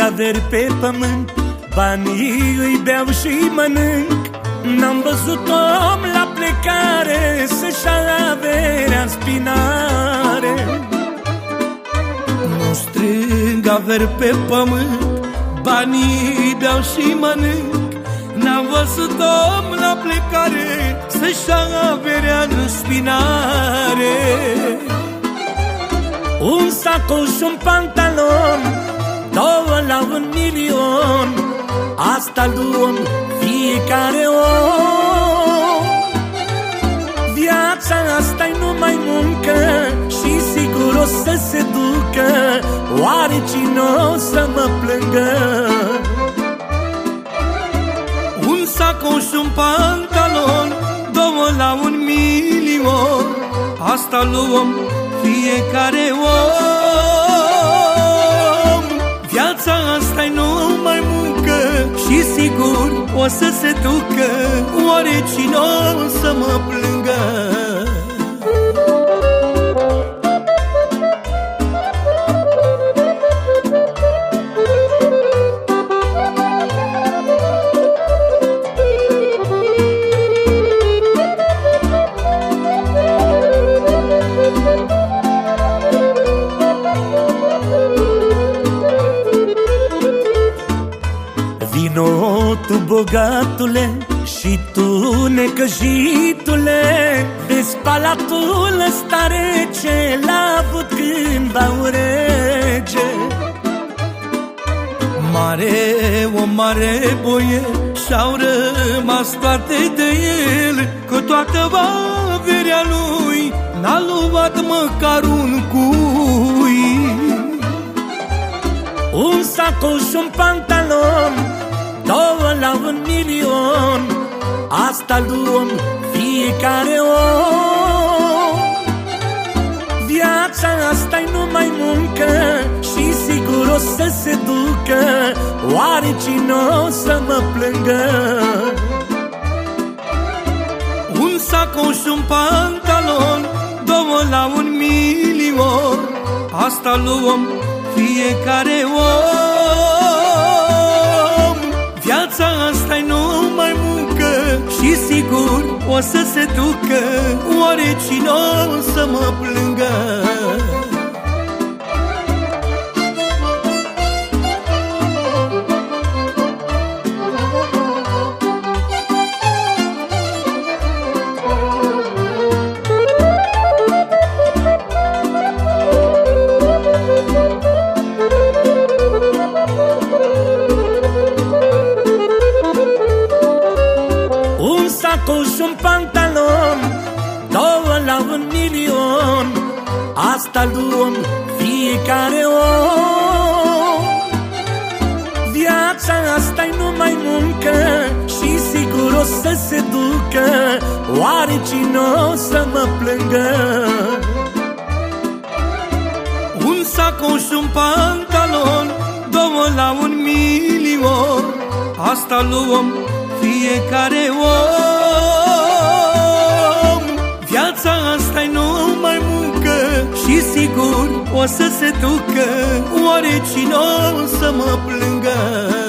averi pe pământ. Banii îi beau și mănânc. N-am văzut om la plecare Să-și averea în spinare Nu strâng averi pe pământ. Banii beau și mănânc. N-am văzut om la plecare Să-și averea în spinare Un sacoș, un pantalon Două la un milion Asta luăm fiecare om Viața asta e numai muncă Și sigur o să se ducă Oare cine o să mă plângă? Un sacoș, un pantalon Două la un milion Asta luăm fiecare om Și sigur o să se ducă Oare cine o să mă plângă? Bogatule și tu necăjitule Vezi palatul ăsta rece L-a avut cândva un rege. Mare, o mare boie Și-au rămas toate de el Cu toată averea lui N-a luat măcar un cui. Un sacoș, un pantalon Două la un milion Asta luăm fiecare om Viața asta e numai muncă Și sigur o să se ducă Oare cine o să mă plângă? Un sacoș, un pantalon Două la un milion Asta luăm fiecare om să se ducă Oare cine o să mă plângă? Un sacoș, un pantalon Două la un milion. Asta luăm fiecare om. Viața asta e numai muncă Și sigur o să se ducă. Oare cine o să mă plângă? Un sacoș, un pantalon Două la un milion. Asta luăm fiecare om sigur o să se ducă Oare cine o să mă plângă?